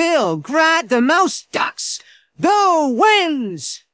Bill Grad the Mouse Ducks, the wins!